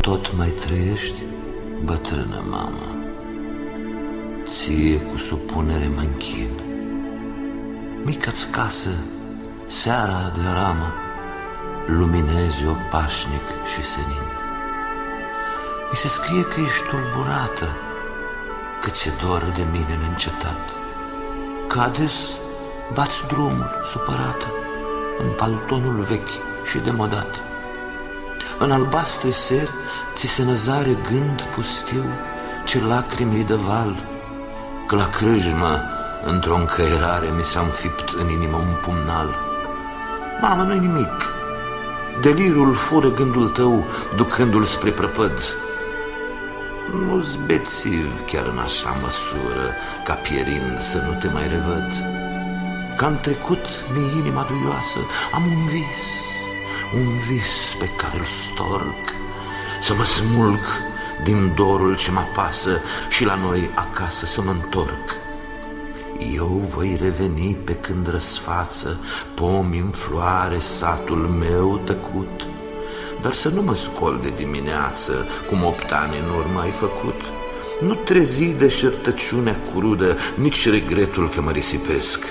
tot mai trăiești, bătrână mamă. Ție cu supunere mă închin. Mică-ți casă, seara de ramă, luminezi o pașnic și senin. Mi se scrie că ești tulburată, că ți-e dor de mine neîncetat, că ades bați drumul supărată în paltonul vechi și demodat. În albastre ser ți se năzare gând pustiu ce lacrimi de val, că la crâjmă într-o încăierare mi s-a înfipt în inimă un pumnal. Mamă, nu-i nimic, delirul fură gândul tău ducându-l spre prăpăd. Nu-s bețiv chiar în așa măsură ca pierind să nu te mai revăd. Că am trecut mi inima duioasă, am un vis, un vis pe care îl storc, să mă smulg din dorul ce mă apasă și la noi acasă să mă întorc. Eu voi reveni pe când răsfață pomi în floare satul meu tăcut, dar să nu mă scol de dimineață, cum opt ani în urmă ai făcut. Nu trezi de șertăciunea crudă, nici regretul că mă risipesc.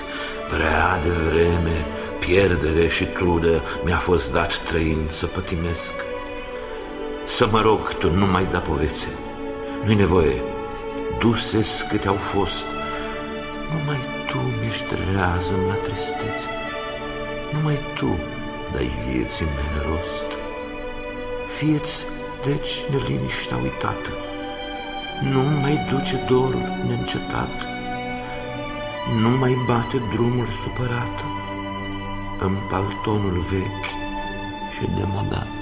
Prea de vreme, pierdere și trudă mi-a fost dat trăind să pătimesc. Să mă rog, tu nu mai da povețe, nu-i nevoie, duse câte au fost, numai tu mi-ești rează la tristețe, numai tu dai vieții mele rost. Fieți, deci, neliniștea uitată, nu mai duce dorul neîncetat, nu mai bate drumul supărat în paltonul vechi și demodat.